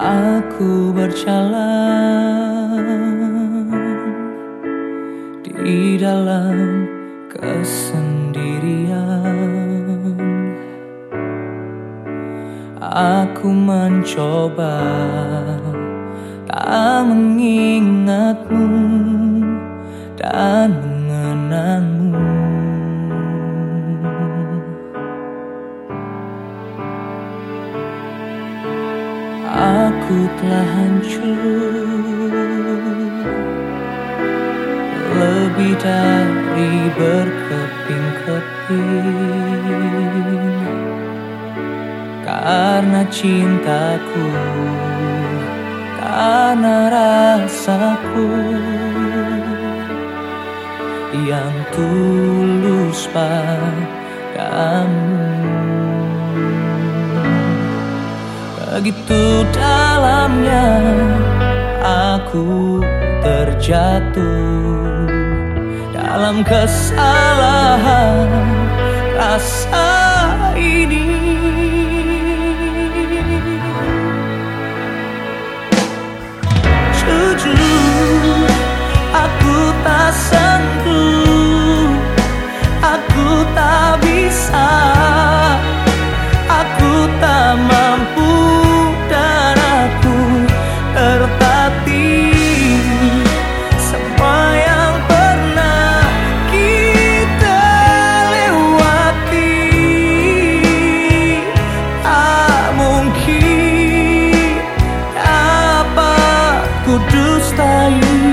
Aku berjalan di dalam kesendirian. Aku mencoba tak mengingatmu dan mengenangmu. Aku telah hancur. Lebih dari berkeping-keping. Karena cintaku Karena rasaku Yang tulus padamu Begitu dalamnya aku terjatuh dalam kesalahan rasa ini. Terhati